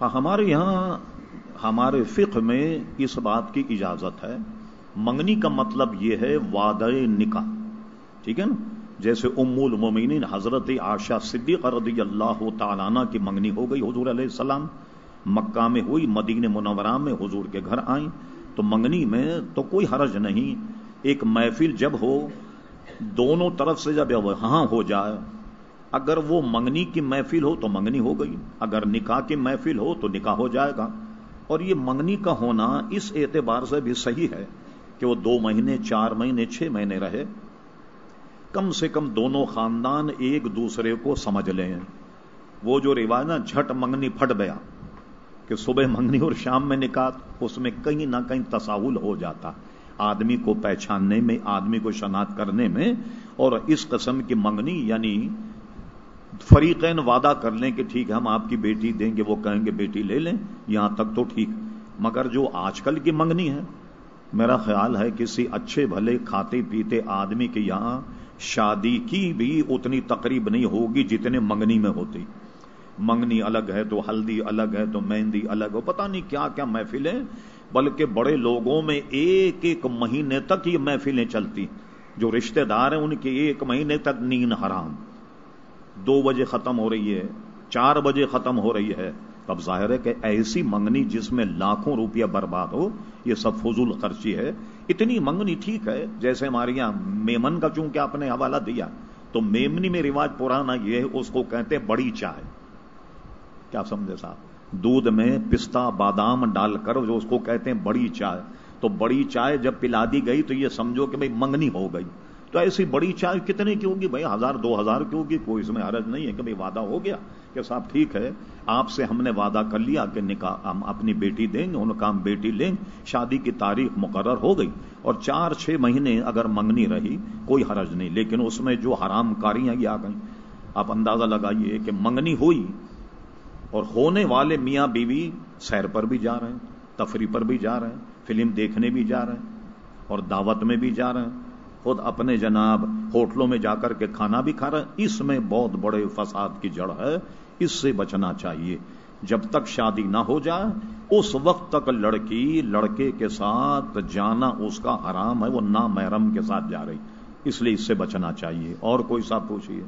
ہاں، ہمارے یہاں، ہمارے فقہ میں اس بات کی اجازت ہے۔ منگنی کا مطلب یہ ہے وعدہ نکاح، ٹھیک ہے نا؟ جیسے ام المومنین حضرت عاشا صدیق رضی اللہ تعالیٰ کی منگنی ہو گئی حضور علیہ السلام، مکہ میں ہوئی مدین منورہ میں حضور کے گھر آئیں۔ تو منگنی میں تو کوئی حرج نہیں، ایک محفل جب ہو، دونوں طرف سے جب ہاں ہو جائے اگر وہ منگنی کی محفل ہو تو منگنی ہو گئی، اگر نکاح کی محفل ہو تو نکاح ہو جائے گا۔ اور یہ منگنی کا ہونا اس اعتبار سے بھی صحیح ہے کہ وہ دو مہینے، چار مہینے، چھ مہینے رہے۔ کم سے کم دونوں خاندان ایک دوسرے کو سمجھ لیں۔ وہ جو روایت نا، جھٹ منگنی پھٹ گیا کہ صبح منگنی اور شام میں نکات اس میں کہیں نہ کہیں تصاول ہو جاتا۔ آدمی کو پہچاننے میں، آدمی کو شناخت کرنے میں، اور اس قسم کی منگنی یعنی فریقین وعدہ کر لیں کہ ٹھیک ہے، ہم آپ کی بیٹی دیں گے، وہ کہیں گے بیٹی لے لیں، یہاں تک تو ٹھیک مگر جو آج کل کی منگنی ہے، میرا خیال ہے کسی اچھے بھلے کھاتے پیتے آدمی کے یہاں شادی کی بھی اتنی تقریب نہیں ہوگی جتنے منگنی میں ہوتی۔ منگنی الگ ہے تو ہلدی الگ ہے تو مہندی الگ ہو پتا نہیں کیا کیا محفلیں، بلکہ بڑے لوگوں میں ایک ایک مہینے تک یہ محفلیں چلتی۔ جو رشتہ دار ہیں، ان کے ایک مہینے تک نیند حرام۔ دو بجے ختم ہو رہی ہے، چار بجے ختم ہو رہی ہے۔ تب ظاہر ہے کہ ایسی منگنی جس میں لاکھوں روپیہ برباد ہو، یہ سب فضول خرچی ہے۔ اتنی منگنی ٹھیک ہے جیسے ہمارے یہاں میمن کا چونکہ آپ نے حوالہ دیا، تو میمنی میں رواج پرانا یہ ہے، اس کو کہتے ہیں بڑی چائے۔ کیا سمجھے صاحب؟ دودھ میں پستہ بادام ڈال کر جو اس کو کہتے ہیں بڑی چائے۔ تو بڑی چائے جب پلا دی گئی تو یہ سمجھو کہ بھائی منگنی ہو گئی۔ تو ایسی بڑی چائے کتنے کی ہوگی؟ بھائی ہزار، دو ہزار کی ہوگی، کوئی اس میں حرج نہیں ہے کہ بھائی وعدہ ہو گیا کہ صاحب ٹھیک ہے، آپ سے ہم نے وعدہ کر لیا کہ نکاح ہم اپنی بیٹی دیں گے، ان کا ہم بیٹی لیں گے، شادی کی تاریخ مقرر ہو گئی اور چار چھ مہینے اگر منگنی رہی کوئی حرج نہیں، لیکن اس میں جو حرام کاریاں یہ آ گئیں۔ آپ اندازہ لگائیے کہ منگنی ہوئی اور ہونے والے میاں بیوی سیر پر بھی جا رہے ہیں، تفریح پر بھی جا رہے ہیں، فلم دیکھنے بھی جا رہے ہیں اور دعوت میں بھی جا رہے ہیں۔ خود اپنے جناب ہوٹلوں میں جا کر کے کھانا بھی کھا رہے اس میں بہت بڑے فساد کی جڑ ہے۔ اس سے بچنا چاہیے۔ جب تک شادی نہ ہو جائے، اس وقت تک لڑکی لڑکے کے ساتھ جانا اس کا حرام ہے۔ وہ نہ محرم کے ساتھ جا رہی۔ اس لیے اس سے بچنا چاہیے۔ اور کوئی صاحب پوچھیے۔